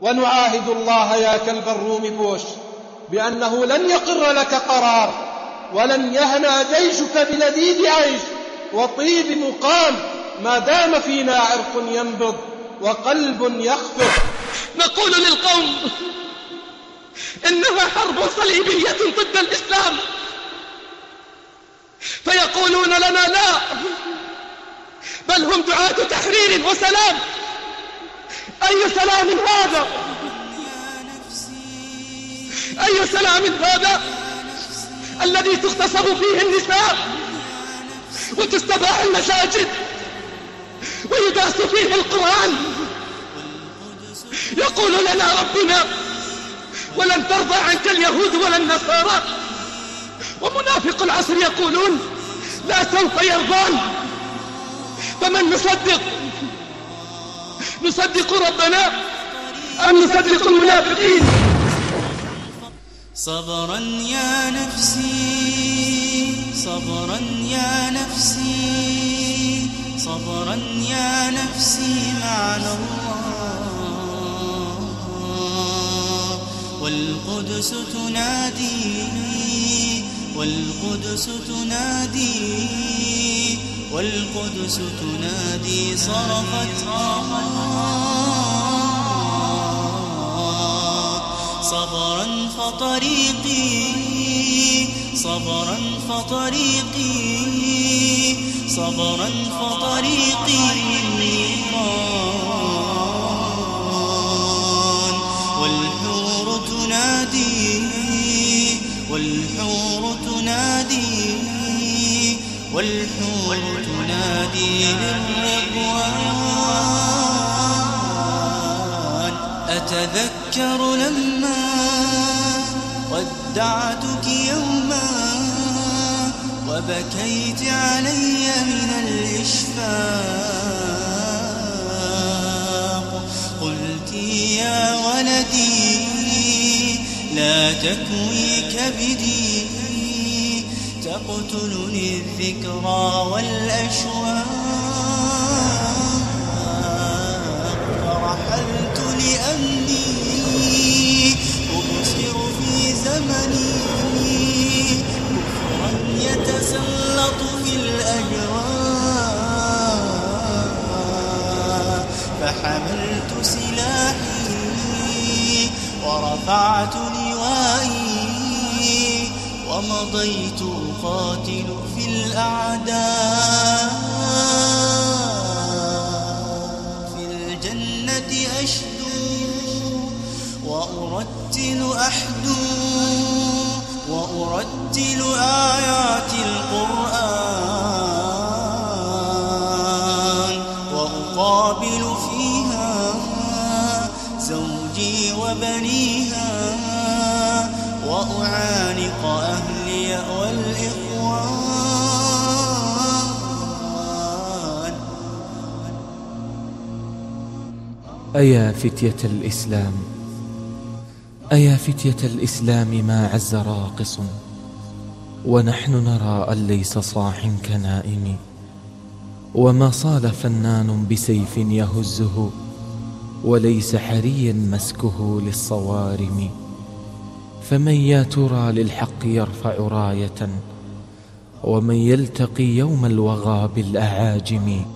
ونعاهد الله يا كلب الروم بوش بأنه لن يقر لك قرار ولن يهنى جيشك بلذيذ عيش وطيب مقام ما دام فينا عرق ينبض وقلب يخفق نقول للقوم إنها حرب صليبية ضد الإسلام. فيقولون لنا لا بل هم دعاة تحرير وسلام. أي سلام هذا؟ أي سلام هذا الذي تغتصب فيه النساء وتستباح المساجد ويداس فيه القرآن؟ يقول لنا ربنا ولن ترضى عنك اليهود ولا النصارى. ومنافق العصر يقولون لا سوف يرضان. فمن نصدق؟ نصدق ربنا أم نصدق المنافقين؟ صبرا يا نفسي صبرا يا نفسي صبرا يا نفسي معنا الله. والقدس تنادي والقدس تنادي. والقدس تنادي صرخت صبرا فطريقي صبرا فطريقي صبرا فطريقي والحور تنادي والحور تنادي والحور للرضوان أتذكر لما ودعتك يوما وبكيت علي من الإشفاق. قلت يا ولدي لا تكوي كبدي تقتلني الذكرى والأشواق فرحلت لأني أبصر في زمني. كفرا يتسلط في الأجواء فحملت سلاحي ورفعت لوائي ومضيت أقاتل في الأعداء في الجنة أشدو وأرتل أحدو وأرتل آيات القرآن وأقابل فيها زوجي وبنيها أيا فتية الإسلام أيا فتية الإسلام ما عز راقص ونحن نرى أن ليس صاح كنائم وما صال فنان بسيف يهزه وليس حريا مسكه للصوارم فمن يا ترى للحق يرفع راية ومن يلتقي يوم الوغى بالأعاجم.